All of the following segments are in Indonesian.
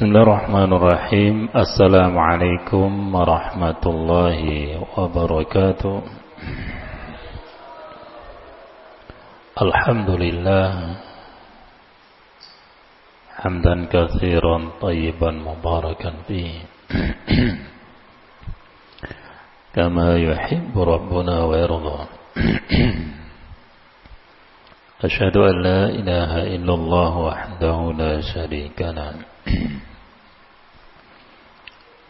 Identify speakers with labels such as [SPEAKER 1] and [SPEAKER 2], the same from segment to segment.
[SPEAKER 1] بسم الله الرحمن الرحيم السلام عليكم ورحمة الله وبركاته الحمد لله حمدا كثيرا طيبا مباركا فيه كما يحب ربنا ويرضى أشهد أن لا إله إلا الله وحده لا شريك له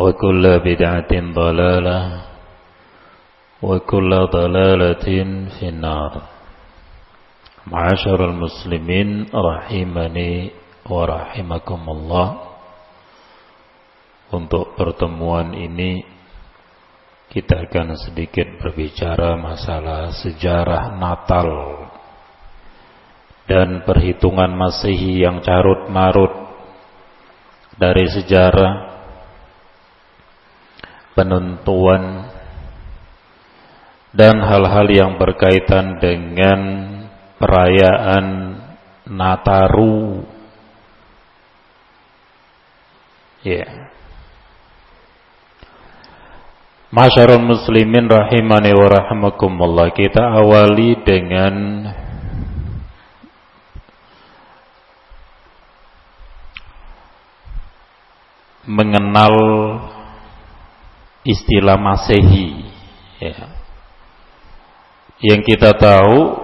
[SPEAKER 1] وكل بدعة ضلالة وكل ضلالة في النار معاشر المسلمين رحمني ورحمكم الله Untuk pertemuan ini kita akan sedikit berbicara masalah sejarah Natal dan perhitungan Masehi yang carut marut dari sejarah penentuan dan hal-hal yang berkaitan dengan perayaan Nataru. Ya. Yeah. Masyarul muslimin rahimani wa rahimakumullah Kita awali dengan Mengenal istilah masehi. Ya. Yang kita tahu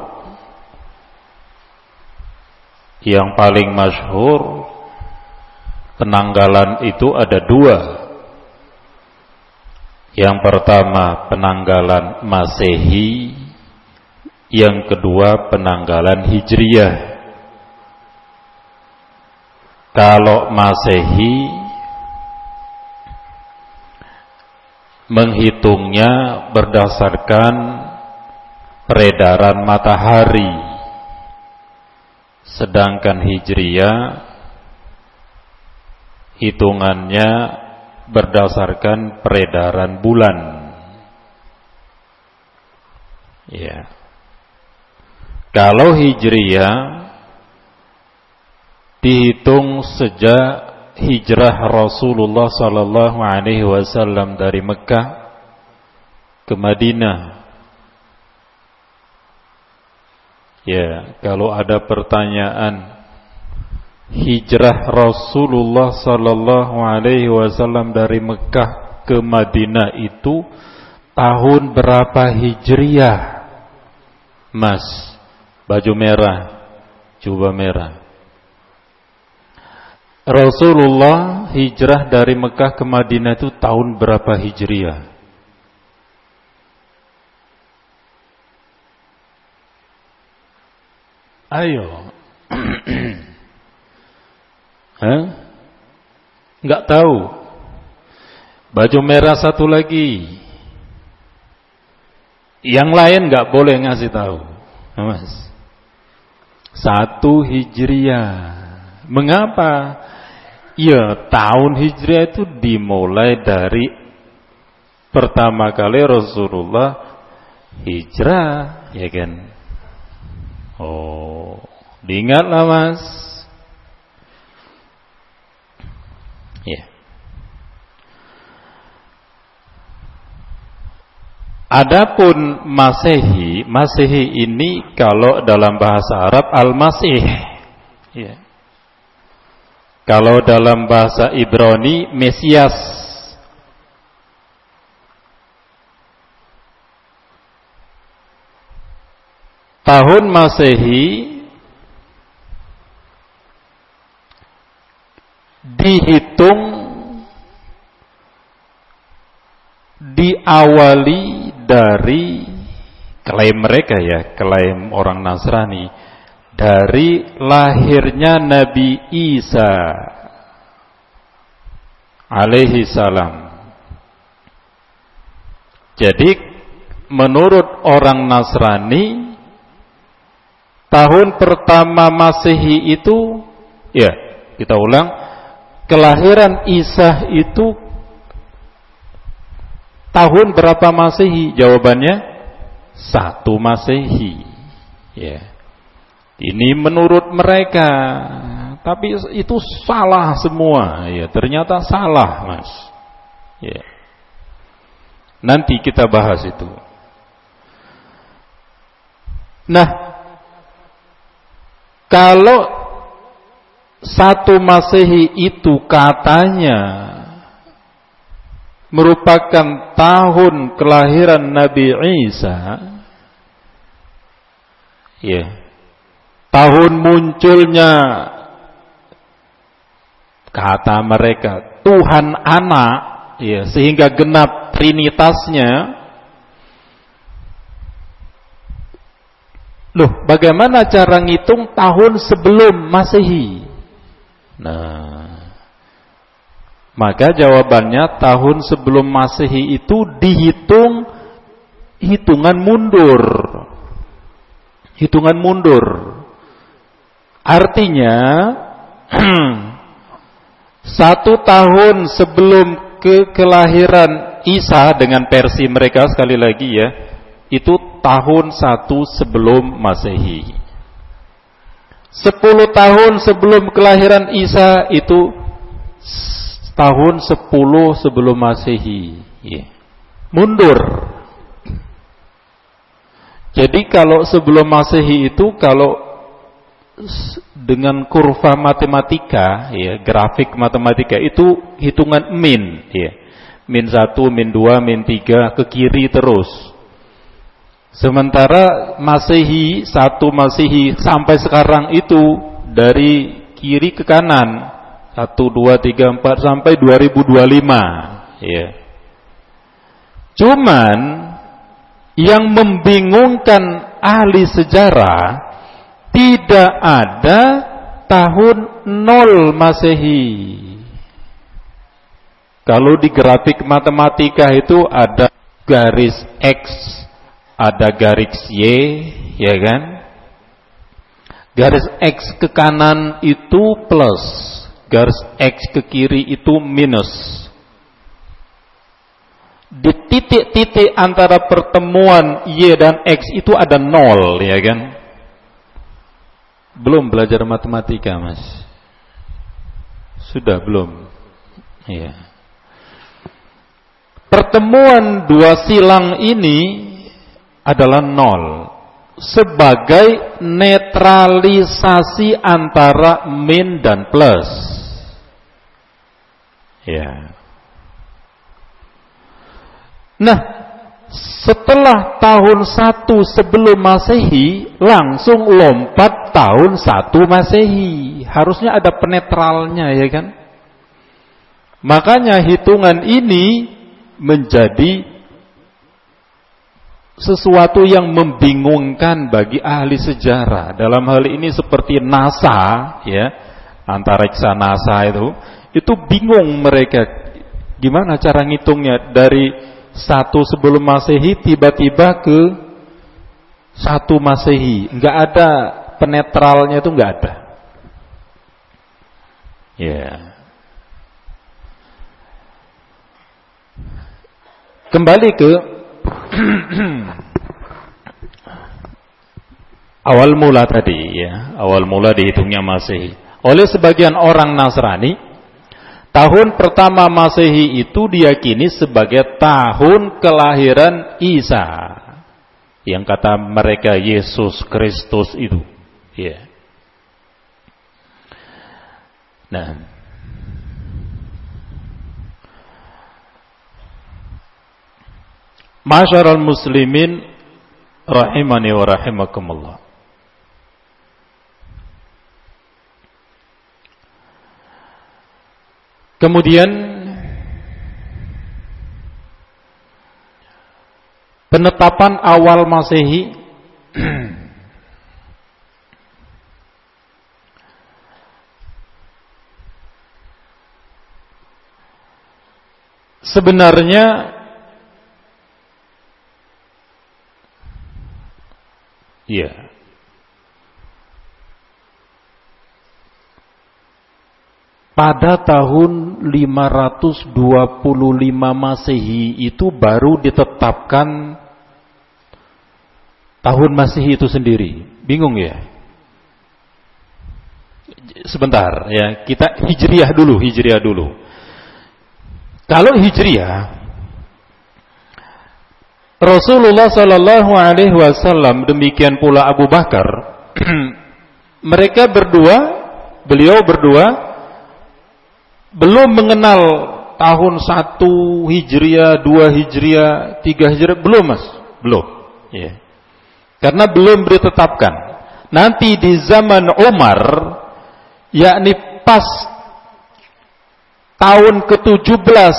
[SPEAKER 1] Yang paling masyhur Penanggalan itu ada dua. Yang pertama penanggalan masehi. Yang kedua penanggalan hijriyah Kalau masehi menghitungnya berdasarkan peredaran matahari. Sedangkan hijriyah hitungannya berdasarkan peredaran bulan. Ya. Kalau hijriyah dihitung sejak hijrah Rasulullah sallallahu alaihi wasallam dari Mekah ke Madinah. Ya, kalau ada pertanyaan hijrah Rasulullah sallallahu alaihi wasallam dari Mekah ke Madinah itu tahun berapa Hijriah? Mas, baju merah, jubah merah. Rasulullah hijrah dari Mekah ke Madinah itu tahun berapa Hijriah? Ayo. Hah? Enggak tahu. Baju merah satu lagi. Yang lain enggak boleh ngasih tahu. Mas. Satu Hijriah. Mengapa? Ya, tahun hijriah itu dimulai dari pertama kali Rasulullah hijrah, ya kan? Oh, diingatlah Mas. Ya. Adapun Masehi, Masehi ini kalau dalam bahasa Arab Al-Masih. Ya. Kalau dalam bahasa Ibrani Mesias. Tahun Masehi dihitung diawali dari klaim mereka ya, klaim orang Nasrani dari lahirnya Nabi Isa alaihi salam. Jadi menurut orang Nasrani tahun pertama Masehi itu ya, kita ulang, kelahiran Isa itu tahun berapa Masehi? Jawabannya satu Masehi. Ya. Ini menurut mereka, tapi itu salah semua. Ya, ternyata salah, Mas. Ya. Nanti kita bahas itu. Nah, kalau satu Masehi itu katanya merupakan tahun kelahiran Nabi Isa, ya, tahun munculnya kata mereka Tuhan anak ya sehingga genap trinitasnya Loh, bagaimana cara ngitung tahun sebelum Masehi? Nah, maka jawabannya tahun sebelum Masehi itu dihitung hitungan mundur. Hitungan mundur. Artinya satu tahun sebelum ke kelahiran Isa dengan versi mereka sekali lagi ya, itu tahun satu sebelum Masehi. Sepuluh tahun sebelum kelahiran Isa itu tahun sepuluh sebelum Masehi. Ya. Mundur. Jadi kalau sebelum Masehi itu kalau dengan kurva matematika ya grafik matematika itu hitungan min ya. Min 1 min 2 min 3 ke kiri terus. Sementara masehi satu masehi sampai sekarang itu dari kiri ke kanan 1 2 3 4 sampai 2025 ya. Cuman yang membingungkan ahli sejarah tidak ada tahun nol Masehi. Kalau di grafik matematika itu ada garis X, ada garis Y, ya kan? Garis X ke kanan itu plus, garis X ke kiri itu minus. Di titik-titik antara pertemuan Y dan X itu ada nol, ya kan? Belum belajar matematika, Mas. Sudah belum? Iya. Pertemuan dua silang ini adalah nol sebagai netralisasi antara min dan plus. Ya. Nah, setelah tahun satu sebelum masehi langsung lompat tahun satu masehi. Harusnya ada penetralnya ya kan? Makanya hitungan ini menjadi sesuatu yang membingungkan bagi ahli sejarah. Dalam hal ini seperti NASA ya antariksa NASA itu itu bingung mereka. Gimana cara ngitungnya? Dari satu sebelum masehi tiba-tiba ke satu masehi. Nggak ada penetralnya itu nggak ada. Ya. Yeah. kembali ke awal mula tadi ya. Awal mula dihitungnya masehi. Oleh sebagian orang Nasrani tahun pertama Masehi itu diyakini sebagai tahun kelahiran Isa. Yang kata mereka Yesus Kristus itu. Ya. Nah, Masyarul muslimin rahimani wa rahimakumullah. Kemudian penetapan awal Masehi sebenarnya iya pada tahun 525 Masehi itu baru ditetapkan tahun Masehi itu sendiri. Bingung ya? Sebentar ya, kita Hijriah dulu, Hijriah dulu. Kalau Hijriah Rasulullah Shallallahu Alaihi Wasallam demikian pula Abu Bakar, mereka berdua, beliau berdua belum mengenal tahun 1 Hijriah, 2 Hijriah, 3 Hijriah, belum Mas, belum. Ya. Karena belum ditetapkan. Nanti di zaman Umar, yakni pas tahun ke-17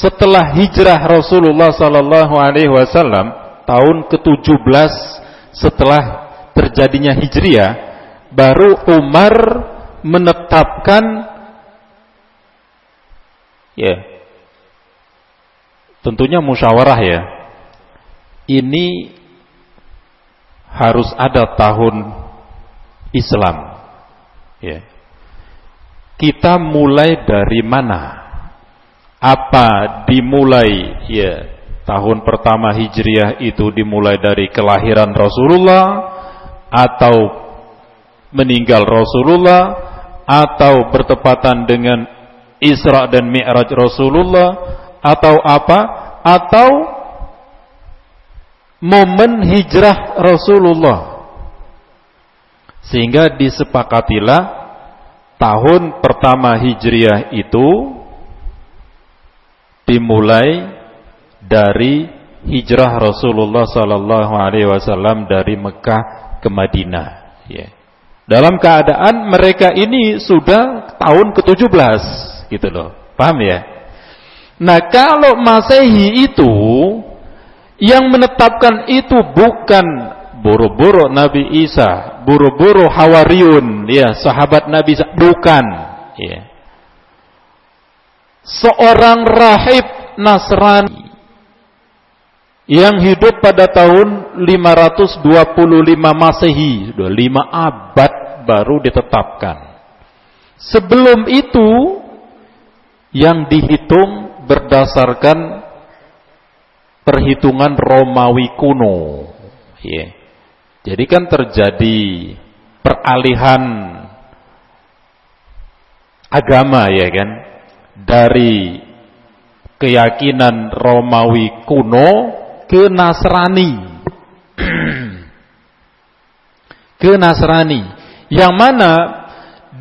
[SPEAKER 1] setelah hijrah Rasulullah sallallahu alaihi wasallam, tahun ke-17 setelah terjadinya hijriah, baru Umar menetapkan Ya. Tentunya musyawarah ya. Ini harus ada tahun Islam. Ya. Kita mulai dari mana? Apa dimulai ya tahun pertama Hijriah itu dimulai dari kelahiran Rasulullah atau meninggal Rasulullah atau bertepatan dengan Isra dan Mi'raj Rasulullah atau apa? Atau momen hijrah Rasulullah. Sehingga disepakatilah tahun pertama Hijriah itu dimulai dari hijrah Rasulullah sallallahu alaihi wasallam dari Mekah ke Madinah ya. Dalam keadaan mereka ini sudah tahun ke-17 gitu loh. Paham ya? Nah, kalau Masehi itu yang menetapkan itu bukan boro-boro Nabi Isa, boro-boro Hawariun, ya, sahabat Nabi Isa, bukan, ya. Seorang rahib Nasrani yang hidup pada tahun 525 Masehi, sudah 5 abad baru ditetapkan. Sebelum itu yang dihitung berdasarkan perhitungan Romawi kuno. Yeah. Jadi kan terjadi peralihan agama ya kan dari keyakinan Romawi kuno ke Nasrani. ke Nasrani yang mana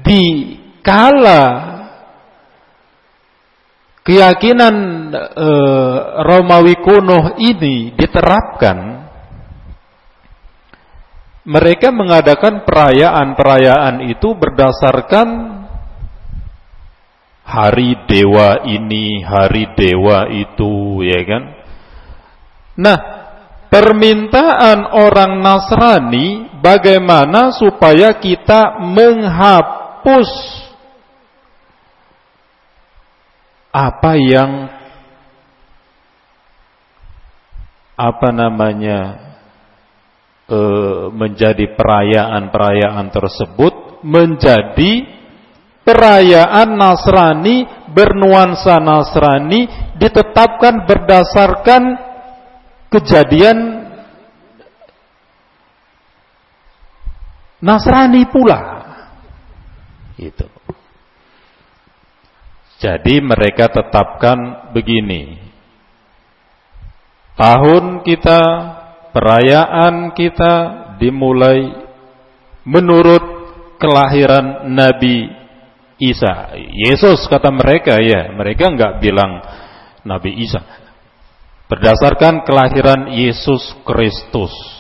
[SPEAKER 1] di kala keyakinan e, Romawi kuno ini diterapkan, mereka mengadakan perayaan-perayaan itu berdasarkan hari dewa ini, hari dewa itu, ya kan? Nah, permintaan orang Nasrani bagaimana supaya kita menghapus apa yang apa namanya e, menjadi perayaan-perayaan tersebut menjadi perayaan Nasrani bernuansa Nasrani ditetapkan berdasarkan kejadian Nasrani pula. Itu. Jadi mereka tetapkan begini. Tahun kita, perayaan kita dimulai menurut kelahiran Nabi Isa. Yesus kata mereka ya, mereka enggak bilang Nabi Isa. Berdasarkan kelahiran Yesus Kristus.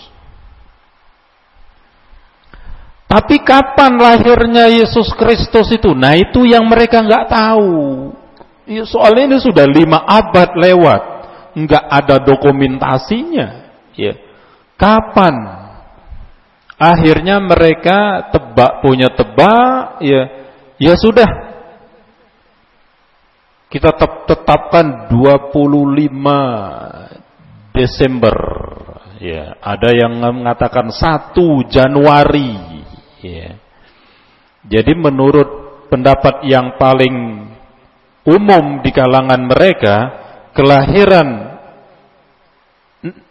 [SPEAKER 1] Tapi kapan lahirnya Yesus Kristus itu? Nah itu yang mereka nggak tahu. Ya, soalnya ini sudah lima abad lewat, nggak ada dokumentasinya. Ya. Kapan? Akhirnya mereka tebak punya tebak, ya, ya sudah. Kita tetapkan 25 Desember. Ya, ada yang mengatakan 1 Januari Ya. Jadi menurut pendapat yang paling umum di kalangan mereka, kelahiran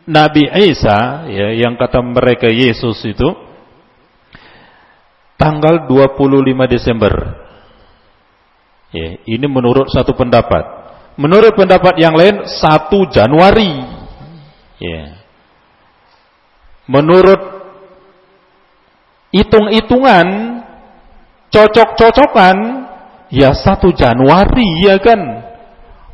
[SPEAKER 1] Nabi Isa ya yang kata mereka Yesus itu tanggal 25 Desember. Ya, ini menurut satu pendapat. Menurut pendapat yang lain 1 Januari. Ya. Menurut hitung-hitungan, cocok-cocokan, ya satu Januari ya kan.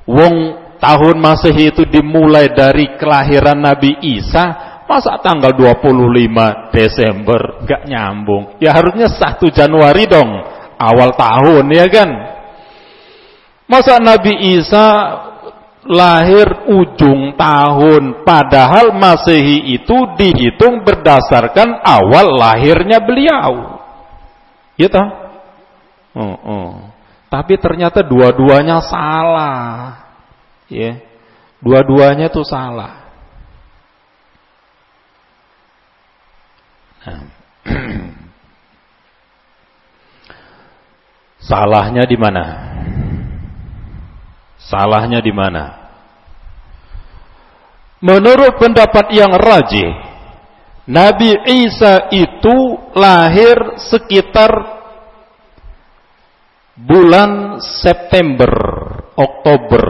[SPEAKER 1] Wong tahun Masehi itu dimulai dari kelahiran Nabi Isa, masa tanggal 25 Desember gak nyambung. Ya harusnya satu Januari dong, awal tahun ya kan. Masa Nabi Isa lahir ujung tahun padahal Masehi itu dihitung berdasarkan awal lahirnya beliau. Toh? Oh, oh. Tapi ternyata dua-duanya salah. Ya. Dua-duanya itu salah. Nah. Salahnya di mana? Salahnya di mana? Menurut pendapat yang rajih, Nabi Isa itu lahir sekitar bulan September, Oktober.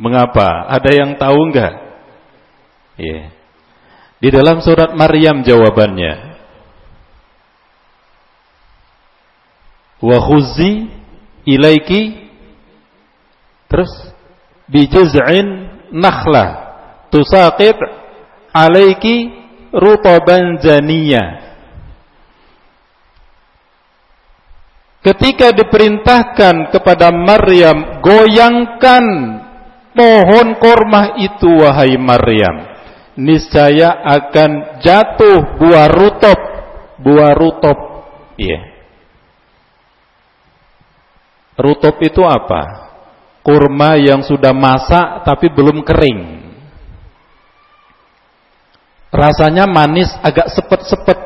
[SPEAKER 1] Mengapa? Ada yang tahu enggak? Yeah. Di dalam surat Maryam jawabannya. Wa khuzi ilaiki terus bijiz'in nakhlah tusaqit alaiki rutaban zaniyah Ketika diperintahkan kepada Maryam, goyangkan pohon korma itu wahai Maryam. Niscaya akan jatuh buah rutop, buah rutop. Iya. Yeah. Rutop itu apa? Kurma yang sudah masak tapi belum kering. Rasanya manis, agak sepet-sepet.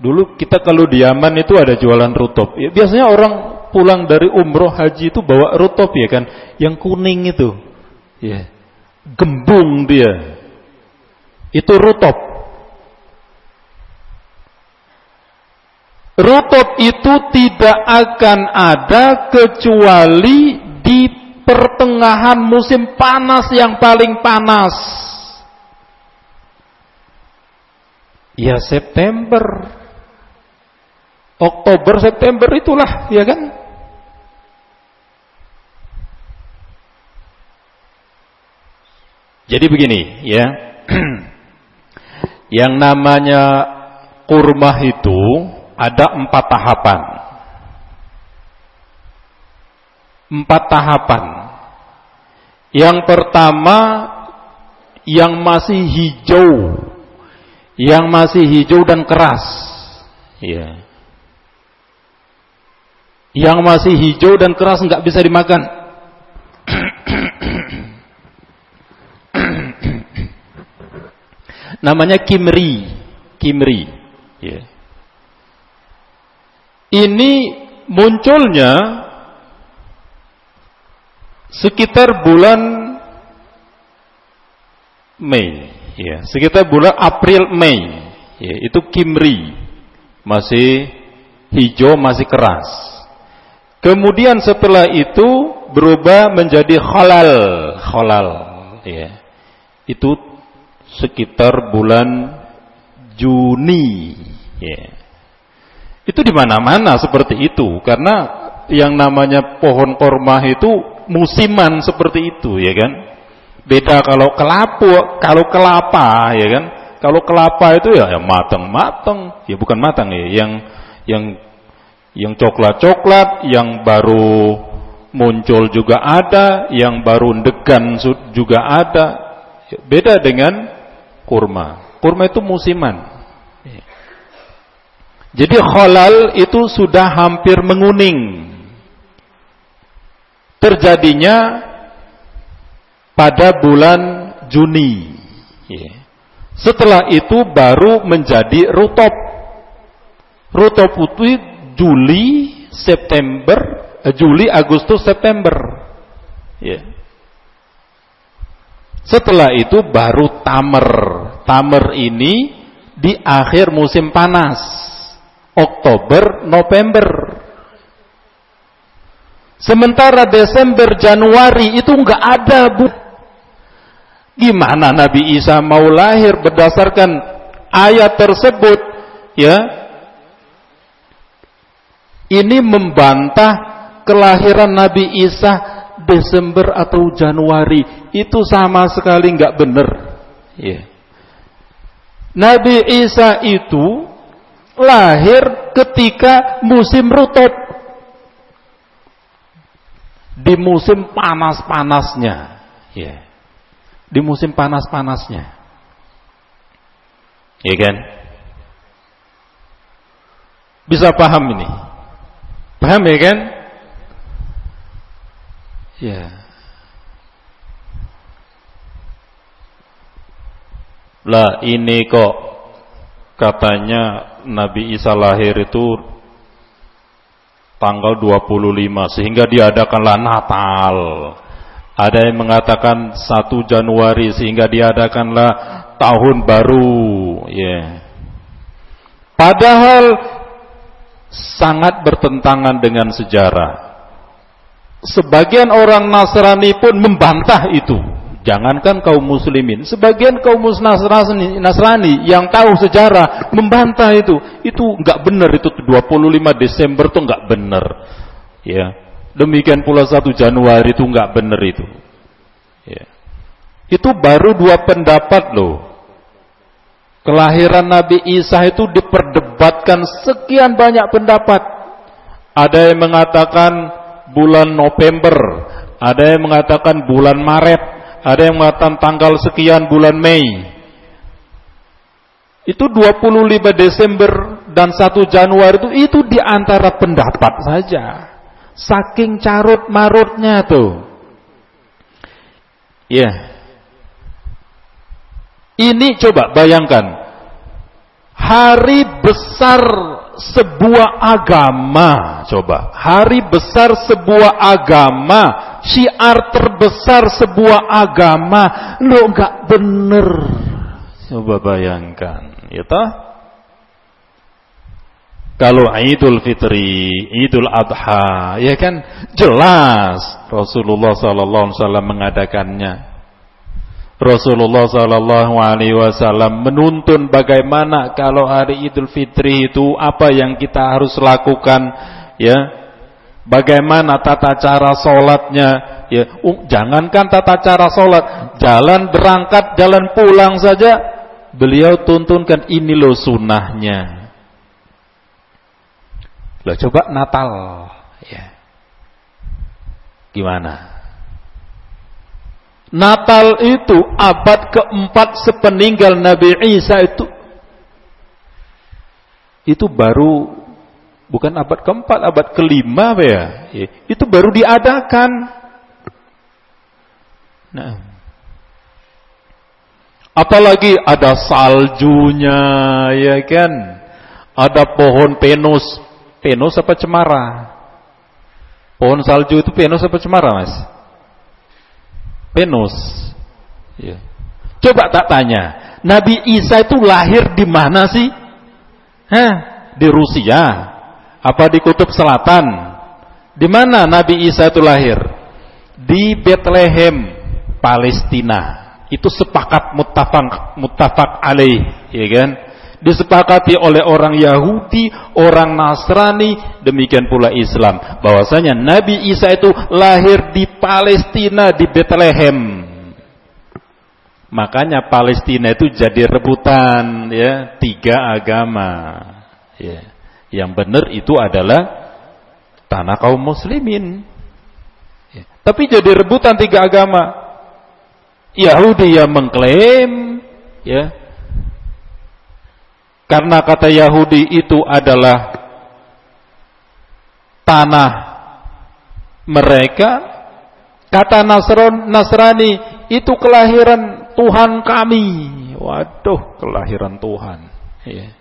[SPEAKER 1] Dulu kita kalau di Yaman itu ada jualan rutop. Ya, biasanya orang pulang dari umroh haji itu bawa rutop ya kan, yang kuning itu. Ya. Gembung dia. Itu rutop. Rutop itu tidak akan ada kecuali di pertengahan musim panas yang paling panas. Ya September. Oktober, September itulah, ya kan? Jadi begini, ya. Yang namanya kurma itu ada empat tahapan. Empat tahapan. Yang pertama yang masih hijau, yang masih hijau dan keras, ya. Yang masih hijau dan keras nggak bisa dimakan. Namanya kimri, kimri. Ya. Ini munculnya sekitar bulan Mei, ya, sekitar bulan April Mei, ya, itu Kimri masih hijau masih keras. Kemudian setelah itu berubah menjadi halal, halal, ya. Itu sekitar bulan Juni, ya. Itu di mana-mana seperti itu karena yang namanya pohon korma itu musiman seperti itu ya kan. Beda kalau kelapa, kalau kelapa ya kan. Kalau kelapa itu ya, ya matang-matang, ya bukan matang ya, yang yang yang coklat-coklat, yang baru muncul juga ada, yang baru degan juga ada. Beda dengan kurma. Kurma itu musiman. Jadi halal itu sudah hampir menguning. Terjadinya pada bulan Juni. Ya. Setelah itu baru menjadi rutop. Rutop itu Juli, September, eh, Juli, Agustus, September. Ya. Setelah itu baru tamer. Tamer ini di akhir musim panas. Oktober, November. Sementara Desember, Januari itu nggak ada bu. Gimana Nabi Isa mau lahir berdasarkan ayat tersebut? Ya, ini membantah kelahiran Nabi Isa Desember atau Januari itu sama sekali nggak benar. Ya. Nabi Isa itu lahir ketika musim rutop. Di musim panas-panasnya. Ya. Di musim panas-panasnya. Ya kan? Bisa paham ini? Paham ya kan? Ya. Lah ini kok katanya Nabi Isa lahir itu tanggal 25 sehingga diadakanlah Natal. Ada yang mengatakan 1 Januari sehingga diadakanlah tahun baru. Yeah. Padahal sangat bertentangan dengan sejarah. Sebagian orang Nasrani pun membantah itu. Jangankan kaum muslimin, sebagian kaum Nasrani, Nasrani yang tahu sejarah membantah itu. Itu nggak benar itu 25 Desember tuh nggak benar. Ya. Demikian pula 1 Januari itu nggak benar itu. Ya. Itu baru dua pendapat loh. Kelahiran Nabi Isa itu diperdebatkan sekian banyak pendapat. Ada yang mengatakan bulan November, ada yang mengatakan bulan Maret, ada yang mengatakan tanggal sekian bulan Mei. Itu 25 Desember dan 1 Januari itu itu di antara pendapat saja. Saking carut marutnya tuh. Ya. Yeah. Ini coba bayangkan. Hari besar sebuah agama, coba. Hari besar sebuah agama, syiar terbesar sebuah agama, lo nggak bener. Coba bayangkan, ya toh? Kalau Idul Fitri, Idul Adha, ya kan jelas Rasulullah sallallahu alaihi wasallam mengadakannya. Rasulullah Sallallahu Alaihi Wasallam menuntun bagaimana kalau hari Idul Fitri itu apa yang kita harus lakukan, ya, bagaimana tata cara sholatnya, ya, uh, jangankan tata cara sholat, jalan berangkat, jalan pulang saja, beliau tuntunkan ini loh sunnahnya. Loh coba Natal, ya, gimana? Natal itu abad keempat sepeninggal Nabi Isa itu itu baru bukan abad keempat, abad kelima ya. Itu baru diadakan. Nah. Apalagi ada saljunya ya kan. Ada pohon penus. Penus apa cemara? Pohon salju itu Venus apa cemara, Mas? Venus. Ya. Coba tak tanya, Nabi Isa itu lahir di mana sih? Hah? Di Rusia? Apa di Kutub Selatan? Di mana Nabi Isa itu lahir? Di Bethlehem, Palestina. Itu sepakat muttafaq muttafaq alaih, ya kan? disepakati oleh orang Yahudi, orang Nasrani, demikian pula Islam. Bahwasanya Nabi Isa itu lahir di Palestina di Bethlehem. Makanya Palestina itu jadi rebutan ya tiga agama. Ya. Yang benar itu adalah tanah kaum muslimin. Ya. Tapi jadi rebutan tiga agama. Yahudi yang mengklaim ya karena kata Yahudi itu adalah tanah mereka. Kata Nasron, Nasrani itu kelahiran Tuhan kami. Waduh, kelahiran Tuhan. Ya.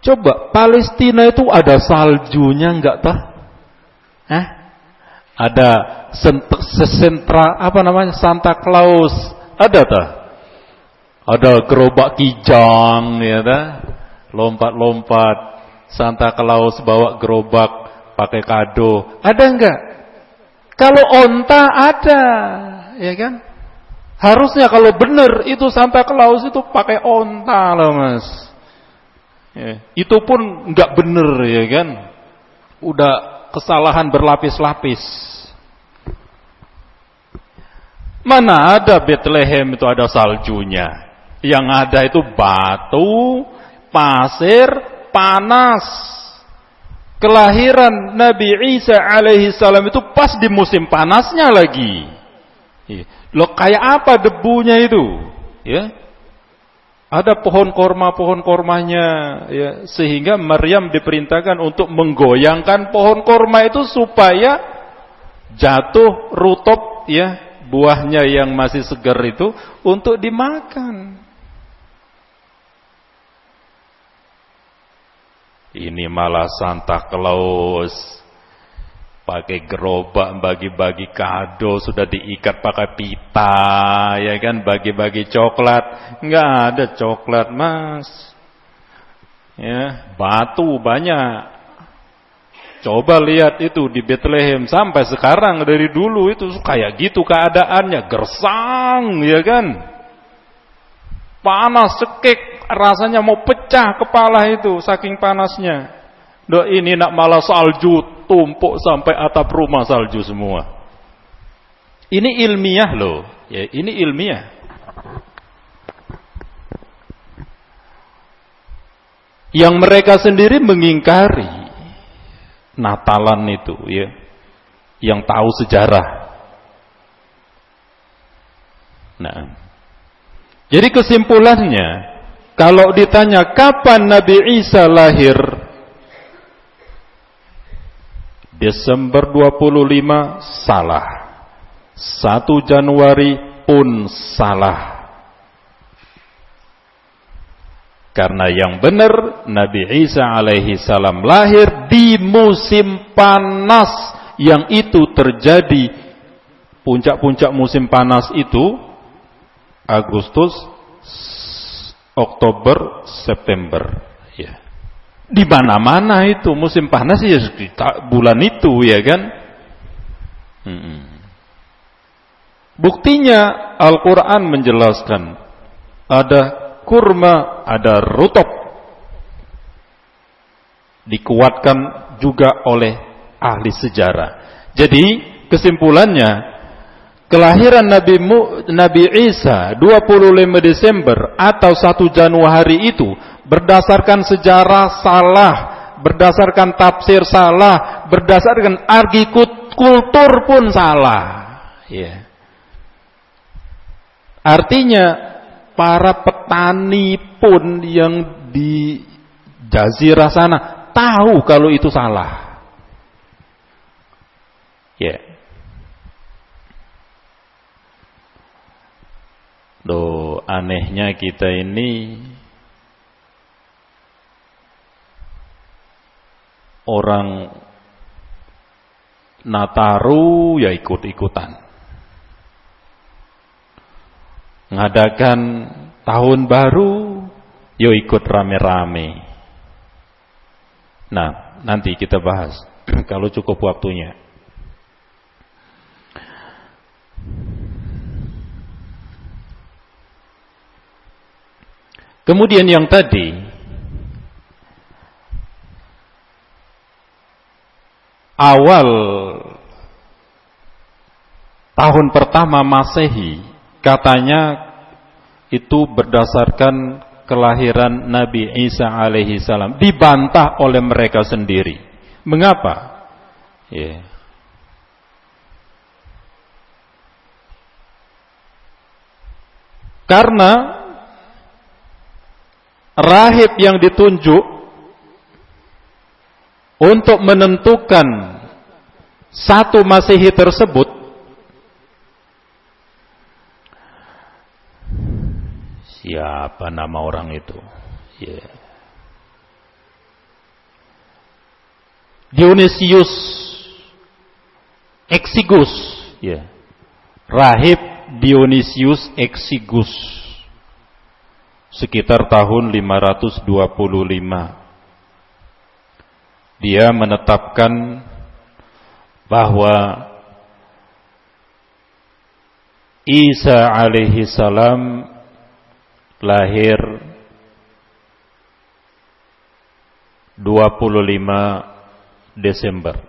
[SPEAKER 1] Coba Palestina itu ada saljunya enggak tah? Hah? Ada sentra apa namanya Santa Claus ada tah? Ada gerobak kijang ya ta? Lompat-lompat. Santa Claus bawa gerobak pakai kado. Ada enggak? Kalau onta ada, ya kan? Harusnya kalau benar itu Santa Claus itu pakai onta loh mas. Ya, itu pun enggak benar ya kan? Udah kesalahan berlapis-lapis. Mana ada Bethlehem itu ada saljunya? Yang ada itu batu, pasir, panas. Kelahiran Nabi Isa alaihi salam itu pas di musim panasnya lagi. Iya. Loh kayak apa debunya itu? Ya. Ada pohon korma, pohon kormanya, ya, sehingga Maryam diperintahkan untuk menggoyangkan pohon korma itu supaya jatuh rutop, ya, buahnya yang masih segar itu untuk dimakan. Ini malah Santa Claus pakai gerobak bagi-bagi kado sudah diikat pakai pita ya kan? Bagi-bagi coklat. Nggak ada coklat mas. Ya batu banyak. Coba lihat itu di Bethlehem. Sampai sekarang dari dulu itu kayak gitu keadaannya. Gersang ya kan? Panas cekik. Rasanya mau pecah kepala itu saking panasnya. Do ini nak malah salju tumpuk sampai atap rumah salju semua. Ini ilmiah loh, ya ini ilmiah. Yang mereka sendiri mengingkari Natalan itu ya. Yang tahu sejarah. Nah. Jadi kesimpulannya kalau ditanya kapan Nabi Isa lahir? Desember 25 salah. 1 Januari pun salah. Karena yang benar Nabi Isa alaihi salam lahir di musim panas yang itu terjadi puncak-puncak musim panas itu Agustus Oktober, September. Di mana-mana itu musim panas ya bulan itu ya kan. Hmm. Buktinya Al-Quran menjelaskan ada kurma, ada rutop. Dikuatkan juga oleh ahli sejarah. Jadi kesimpulannya kelahiran Nabi Nabi Isa 25 Desember atau 1 Januari itu berdasarkan sejarah salah, berdasarkan tafsir salah, berdasarkan argi kultur pun salah. Ya. Artinya para petani pun yang di jazirah sana tahu kalau itu salah. Ya. Loh, anehnya kita ini orang Nataru ya ikut-ikutan. Ngadakan tahun baru yo ikut rame-rame. Nah, nanti kita bahas kalau cukup waktunya. Kemudian yang tadi awal tahun pertama Masehi katanya itu berdasarkan kelahiran Nabi Isa alaihi salam dibantah oleh mereka sendiri. Mengapa? Ya. Karena rahib yang ditunjuk untuk menentukan satu Masehi tersebut siapa nama orang itu yeah. Dionysius Exigus yeah. rahib Dionysius Exigus sekitar tahun 525 dia menetapkan bahwa Isa alaihi salam lahir 25 Desember.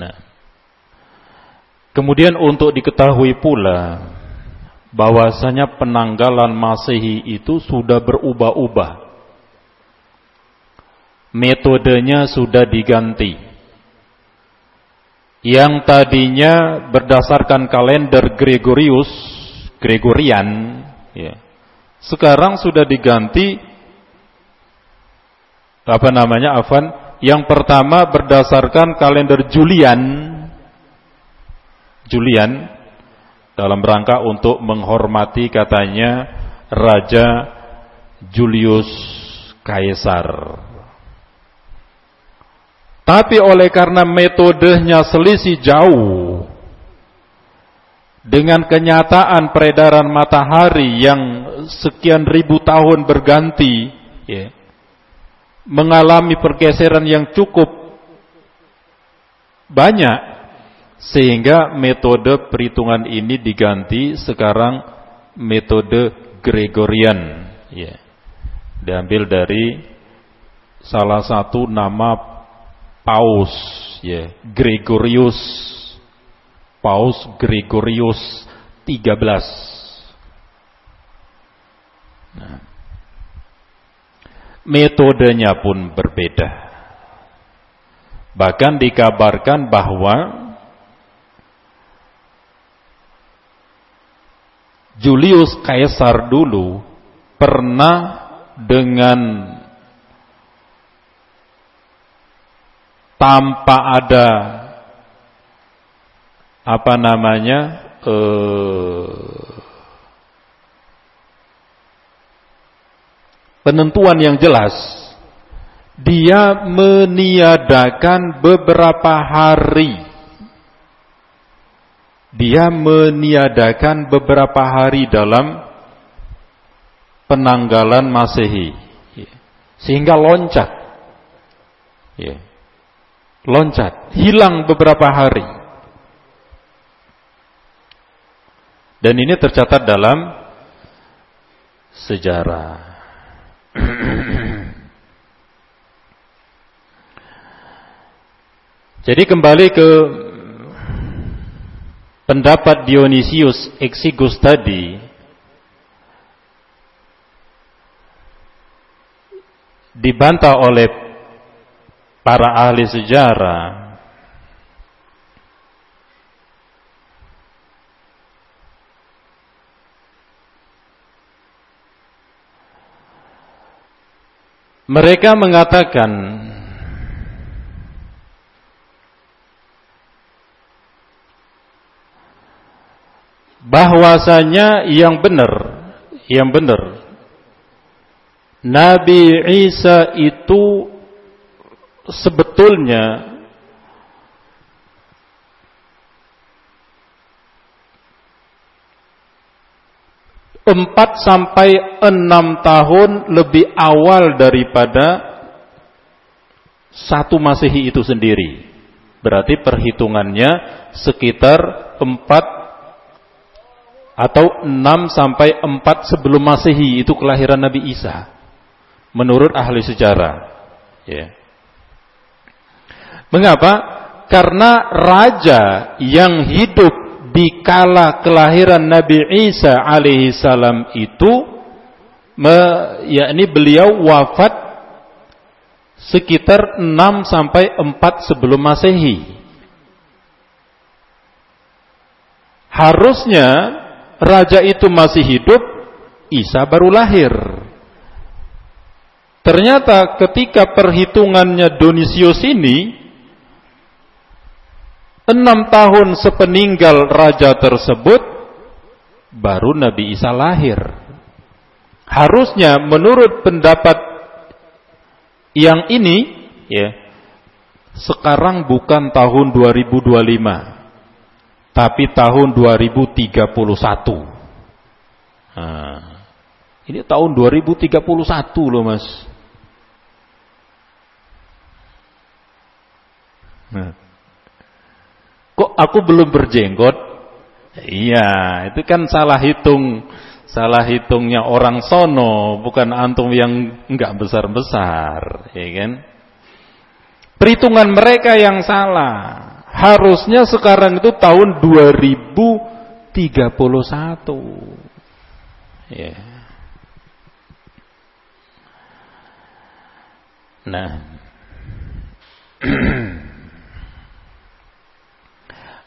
[SPEAKER 1] Nah, kemudian untuk diketahui pula bahwasanya penanggalan Masehi itu sudah berubah-ubah metodenya sudah diganti. Yang tadinya berdasarkan kalender Gregorius, Gregorian, ya, sekarang sudah diganti apa namanya, Afan? Yang pertama berdasarkan kalender Julian, Julian dalam rangka untuk menghormati katanya Raja Julius Kaisar. Tapi oleh karena metodenya selisih jauh dengan kenyataan peredaran matahari yang sekian ribu tahun berganti, ya, mengalami pergeseran yang cukup banyak, sehingga metode perhitungan ini diganti sekarang metode Gregorian, ya, diambil dari salah satu nama Paus ya. Gregorius Paus Gregorius 13 nah, metodenya pun berbeda. Bahkan dikabarkan bahwa Julius Caesar dulu pernah dengan tanpa ada apa namanya eh, penentuan yang jelas dia meniadakan beberapa hari. Dia meniadakan beberapa hari dalam penanggalan Masehi. Sehingga loncat. Ya loncat, hilang beberapa hari. Dan ini tercatat dalam sejarah. Jadi kembali ke pendapat Dionysius Exigus tadi dibantah oleh para ahli sejarah. Mereka mengatakan bahwasanya yang benar yang benar Nabi Isa itu sebetulnya empat sampai enam tahun lebih awal daripada satu masehi itu sendiri. Berarti perhitungannya sekitar empat atau enam sampai empat sebelum masehi itu kelahiran Nabi Isa. Menurut ahli sejarah. Ya. Mengapa? Karena raja yang hidup di kala kelahiran Nabi Isa alaihi salam itu me, yakni beliau wafat sekitar 6 sampai 4 sebelum Masehi. Harusnya raja itu masih hidup, Isa baru lahir. Ternyata ketika perhitungannya Donisius ini Enam tahun sepeninggal raja tersebut, baru Nabi Isa lahir. Harusnya menurut pendapat yang ini, ya, sekarang bukan tahun 2025, tapi tahun 2031. Nah, ini tahun 2031 loh mas. Nah, Kok aku belum berjenggot? Iya, itu kan salah hitung. Salah hitungnya orang sono, bukan antum yang enggak besar-besar, ya kan? Perhitungan mereka yang salah. Harusnya sekarang itu tahun 2031. Ya. Nah.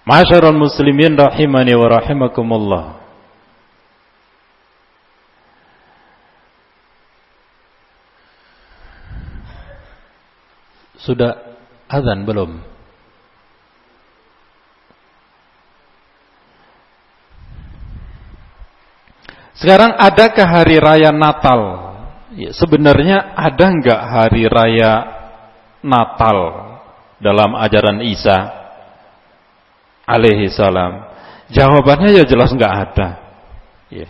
[SPEAKER 1] Masyarul muslimin rahimani wa rahimakumullah. Sudah azan belum? Sekarang adakah hari raya Natal? Ya, sebenarnya ada enggak hari raya Natal dalam ajaran Isa? Alaihi salam? Jawabannya ya jelas nggak ada. Ya.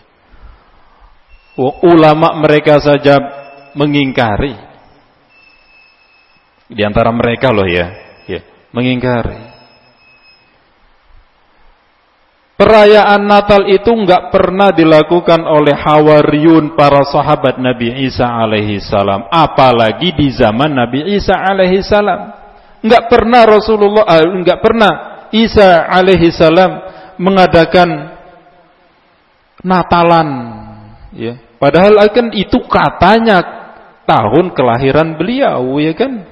[SPEAKER 1] Ulama mereka saja mengingkari. Di antara mereka loh ya, ya mengingkari. Perayaan Natal itu nggak pernah dilakukan oleh Hawariyun para sahabat Nabi Isa alaihi salam, apalagi di zaman Nabi Isa alaihi salam. Nggak pernah Rasulullah, eh, nggak pernah Isa alaihi salam mengadakan Natalan ya. Padahal kan itu katanya tahun kelahiran beliau ya kan?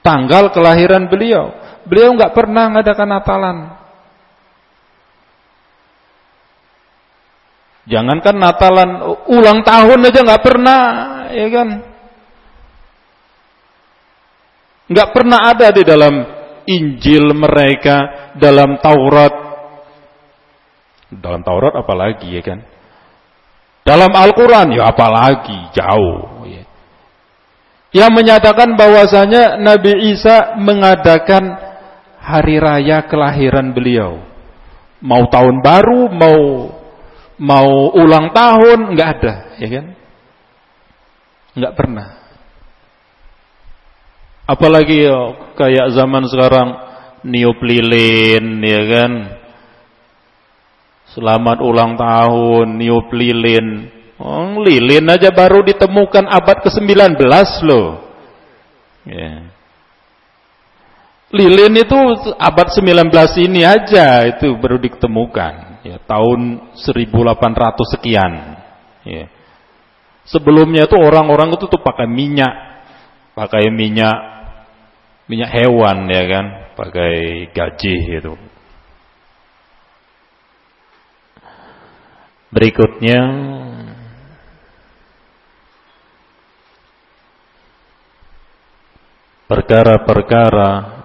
[SPEAKER 1] Tanggal kelahiran beliau. Beliau nggak pernah mengadakan Natalan. Jangankan Natalan ulang tahun aja nggak pernah, ya kan? Nggak pernah ada di dalam Injil mereka, dalam Taurat. Dalam Taurat apalagi ya kan? Dalam Al-Quran ya apalagi jauh. Ya. Yang menyatakan bahwasanya Nabi Isa mengadakan hari raya kelahiran beliau. Mau tahun baru, mau mau ulang tahun, nggak ada, ya kan? Nggak pernah. Apalagi ya, kayak zaman sekarang niup lilin ya kan. Selamat ulang tahun, niup lilin. Oh, lilin aja baru ditemukan abad ke-19 loh. Ya. Lilin itu abad 19 ini aja itu baru ditemukan ya tahun 1800 sekian ya. Sebelumnya itu orang-orang itu tuh pakai minyak, pakai minyak minyak hewan ya kan, pakai gaji itu. Berikutnya perkara-perkara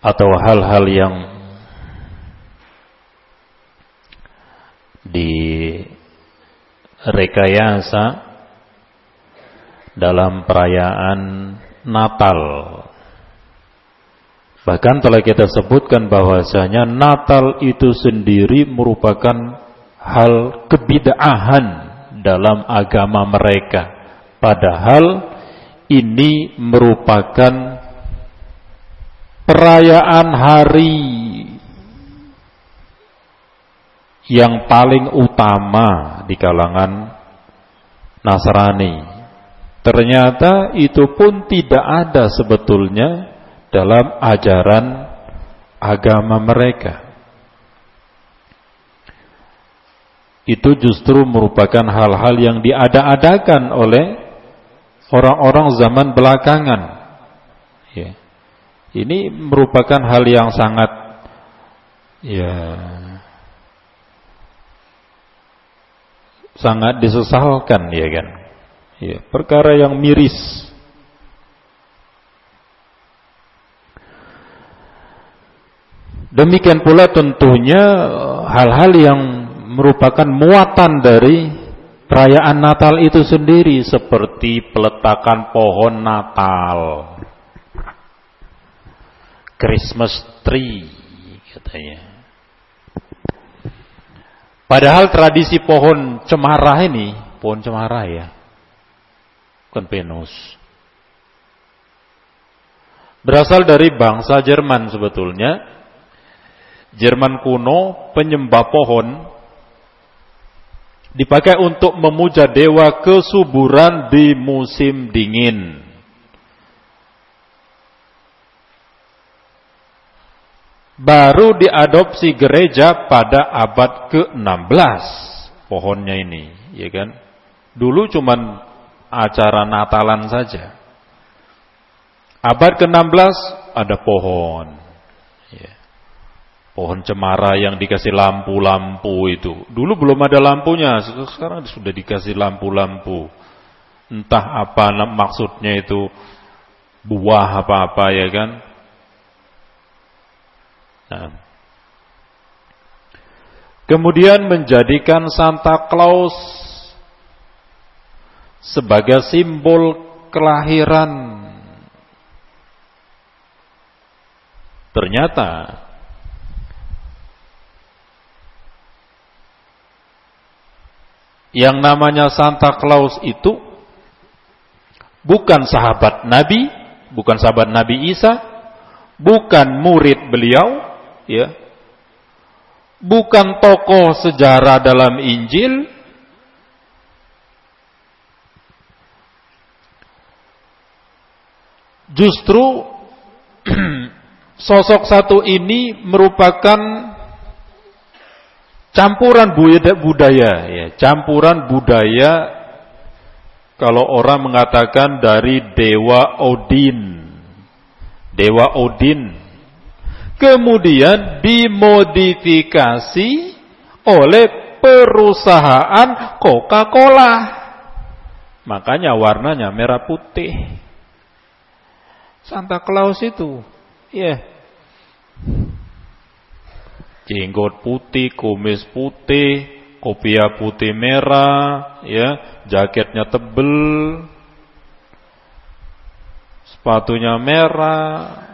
[SPEAKER 1] atau hal-hal yang di rekayasa dalam perayaan Natal. Bahkan telah kita sebutkan bahwasanya Natal itu sendiri merupakan hal kebidaahan dalam agama mereka. Padahal ini merupakan perayaan hari yang paling utama di kalangan Nasrani. Ternyata itu pun tidak ada sebetulnya dalam ajaran agama mereka. Itu justru merupakan hal-hal yang diada-adakan oleh orang-orang zaman belakangan. Ya. Ini merupakan hal yang sangat ya sangat disesalkan ya kan. Ya, perkara yang miris. Demikian pula tentunya hal-hal yang merupakan muatan dari perayaan Natal itu sendiri seperti peletakan pohon Natal, Christmas tree katanya. Padahal tradisi pohon cemara ini, pohon cemara ya, bukan penus. Berasal dari bangsa Jerman sebetulnya. Jerman kuno penyembah pohon dipakai untuk memuja dewa kesuburan di musim dingin. Baru diadopsi gereja pada abad ke-16 pohonnya ini, ya kan? Dulu cuman acara Natalan saja. Abad ke-16 ada pohon Pohon cemara yang dikasih lampu-lampu itu. Dulu belum ada lampunya, sekarang sudah dikasih lampu-lampu. Entah apa maksudnya itu buah apa-apa ya kan. Nah. Kemudian menjadikan Santa Claus sebagai simbol kelahiran. Ternyata yang namanya Santa Claus itu bukan sahabat Nabi, bukan sahabat Nabi Isa, bukan murid beliau, ya. Bukan tokoh sejarah dalam Injil, justru sosok satu ini merupakan Campuran budaya, ya, campuran budaya kalau orang mengatakan dari dewa Odin. Dewa Odin. Kemudian dimodifikasi oleh perusahaan Coca-Cola. Makanya warnanya merah putih. Santa Claus itu, ya. Yeah jenggot putih, kumis putih, kopiah putih merah, ya, jaketnya tebel, sepatunya merah.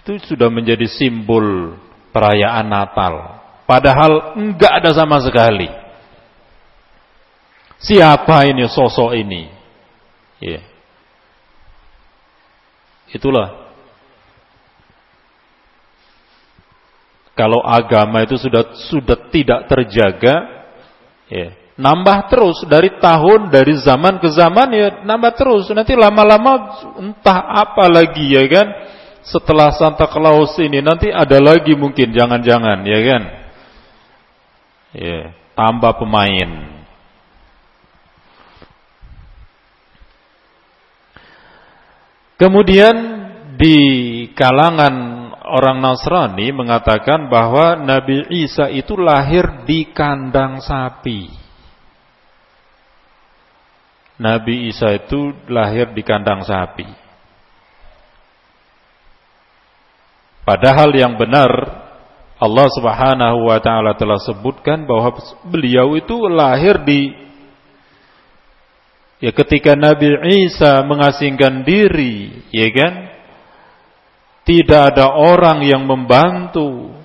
[SPEAKER 1] Itu sudah menjadi simbol perayaan Natal. Padahal enggak ada sama sekali. Siapa ini sosok ini? Ya. Itulah Kalau agama itu sudah sudah tidak terjaga, ya, nambah terus dari tahun dari zaman ke zaman ya nambah terus. Nanti lama-lama entah apa lagi ya kan. Setelah Santa Claus ini nanti ada lagi mungkin jangan-jangan ya kan. Ya, tambah pemain. Kemudian di kalangan orang Nasrani mengatakan bahwa Nabi Isa itu lahir di kandang sapi. Nabi Isa itu lahir di kandang sapi. Padahal yang benar Allah Subhanahu wa taala telah sebutkan bahwa beliau itu lahir di ya ketika Nabi Isa mengasingkan diri, ya kan? Tidak ada orang yang membantu.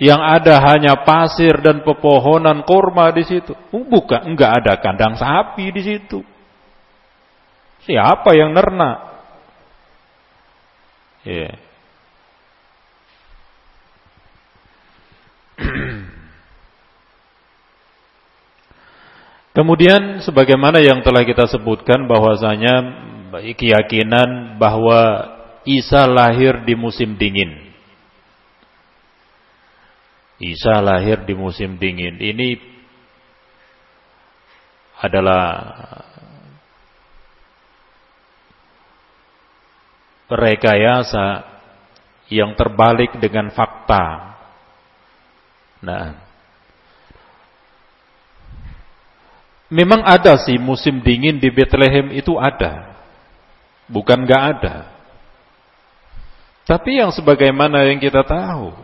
[SPEAKER 1] Yang ada hanya pasir dan pepohonan kurma di situ. Bukan, enggak ada kandang sapi di situ. Siapa yang nernak? Ya. Kemudian sebagaimana yang telah kita sebutkan bahwasanya keyakinan bahwa Isa lahir di musim dingin. Isa lahir di musim dingin. Ini adalah rekayasa yang terbalik dengan fakta. Nah, memang ada sih musim dingin di Bethlehem itu ada, bukan nggak ada. Tapi yang sebagaimana yang kita tahu,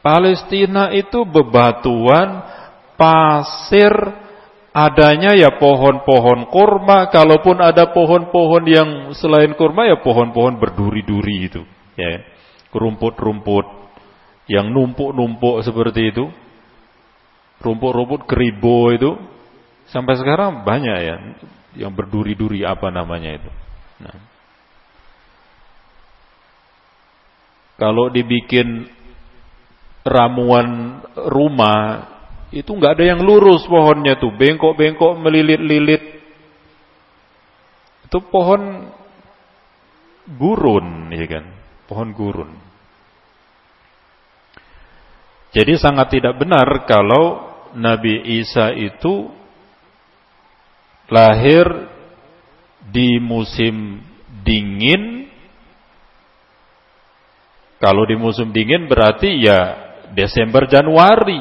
[SPEAKER 1] Palestina itu bebatuan, pasir, adanya ya pohon-pohon kurma, kalaupun ada pohon-pohon yang selain kurma ya pohon-pohon berduri-duri itu, ya. Rumput-rumput yang numpuk-numpuk seperti itu. Rumput-rumput keribo itu sampai sekarang banyak ya yang berduri-duri apa namanya itu. Nah. Kalau dibikin ramuan rumah itu nggak ada yang lurus pohonnya tuh, bengkok-bengkok melilit-lilit. Itu pohon gurun, ya kan? Pohon gurun. Jadi sangat tidak benar kalau Nabi Isa itu lahir di musim dingin. Kalau di musim dingin berarti ya Desember Januari.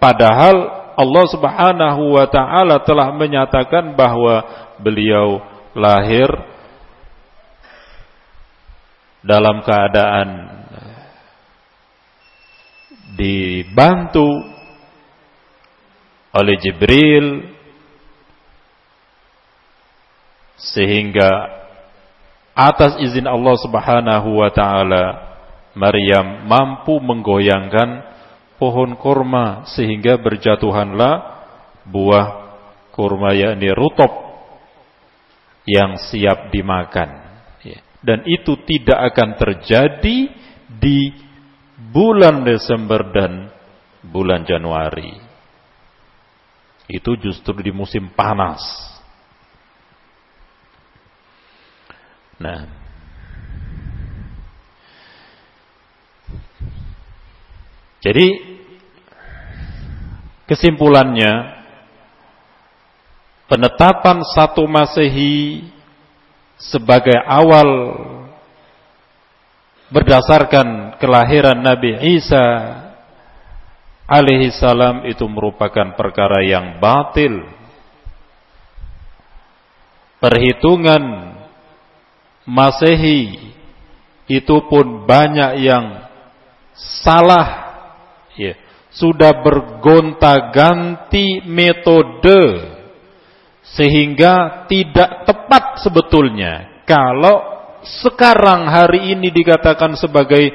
[SPEAKER 1] Padahal Allah Subhanahu wa taala telah menyatakan bahwa beliau lahir dalam keadaan dibantu oleh Jibril sehingga atas izin Allah Subhanahu wa taala Maryam mampu menggoyangkan pohon kurma sehingga berjatuhanlah buah kurma yakni rutop yang siap dimakan. Ya. Dan itu tidak akan terjadi di bulan Desember dan bulan Januari. Itu justru di musim panas. Nah, Jadi kesimpulannya penetapan satu Masehi sebagai awal berdasarkan kelahiran Nabi Isa alaihi salam itu merupakan perkara yang batil. Perhitungan Masehi itu pun banyak yang salah. Ya, sudah bergonta-ganti metode sehingga tidak tepat sebetulnya. Kalau sekarang hari ini dikatakan sebagai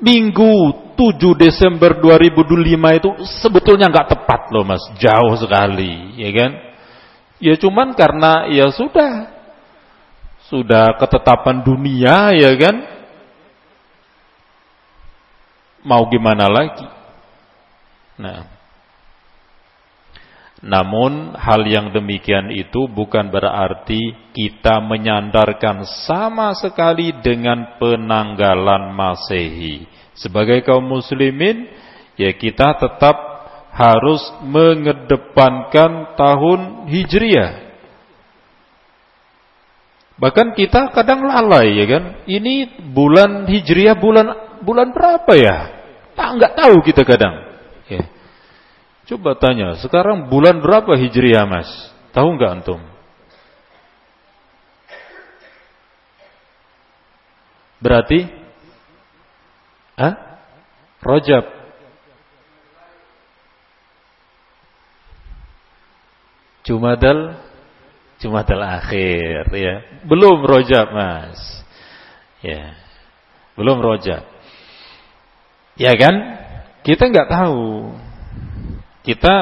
[SPEAKER 1] minggu 7 Desember 2025 itu sebetulnya nggak tepat loh mas. Jauh sekali ya kan? Ya cuman karena ya sudah sudah ketetapan dunia ya kan Mau gimana lagi? Nah, namun hal yang demikian itu bukan berarti kita menyandarkan sama sekali dengan penanggalan Masehi. Sebagai kaum muslimin, ya kita tetap harus mengedepankan tahun Hijriah. Bahkan kita kadang lalai ya kan. Ini bulan Hijriah bulan bulan berapa ya? Tak nggak tahu kita kadang. Ya. Coba tanya, sekarang bulan berapa Hijriah mas? Tahu nggak antum? Berarti, ah, Rojab. Jumadal Jumadal akhir ya. Belum Rojab, Mas. Ya. Belum Rojab. Ya kan? Kita nggak tahu. Kita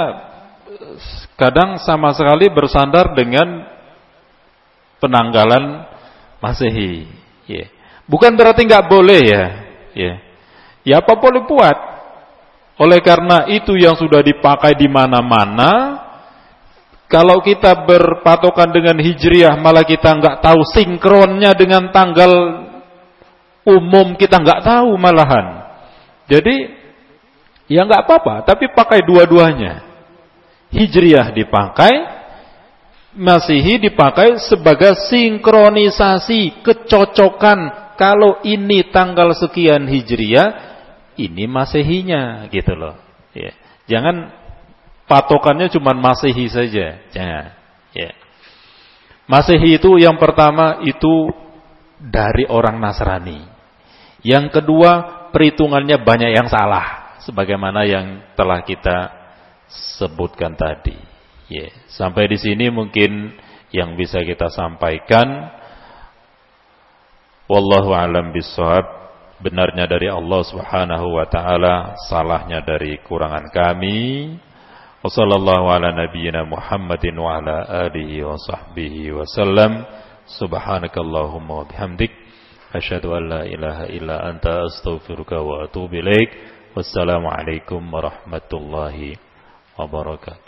[SPEAKER 1] kadang sama sekali bersandar dengan penanggalan Masehi. Ya. Bukan berarti nggak boleh ya. Ya. Ya apa boleh buat. Oleh karena itu yang sudah dipakai di mana-mana, kalau kita berpatokan dengan hijriah malah kita nggak tahu sinkronnya dengan tanggal umum kita nggak tahu malahan. Jadi ya nggak apa-apa, tapi pakai dua-duanya. Hijriah dipakai, Masihi dipakai sebagai sinkronisasi, kecocokan. Kalau ini tanggal sekian Hijriah, ini Masehinya gitu loh. Ya. Jangan patokannya cuma Masehi saja, jangan. Ya. Masehi itu yang pertama itu dari orang Nasrani. Yang kedua, perhitungannya banyak yang salah sebagaimana yang telah kita sebutkan tadi. Ya, sampai di sini mungkin yang bisa kita sampaikan. Wallahu alam bisawab. Benarnya dari Allah Subhanahu wa taala, salahnya dari kurangan kami. Ala nabiyyina Muhammadin wa ala alihi wa sahbihi wasallam. Subhanakallahumma wa bihamdik asyhadu an la ilaha illa anta astaghfiruka wa atubu ilaik. Wassalamu alaikum warahmatullahi wabarakatuh.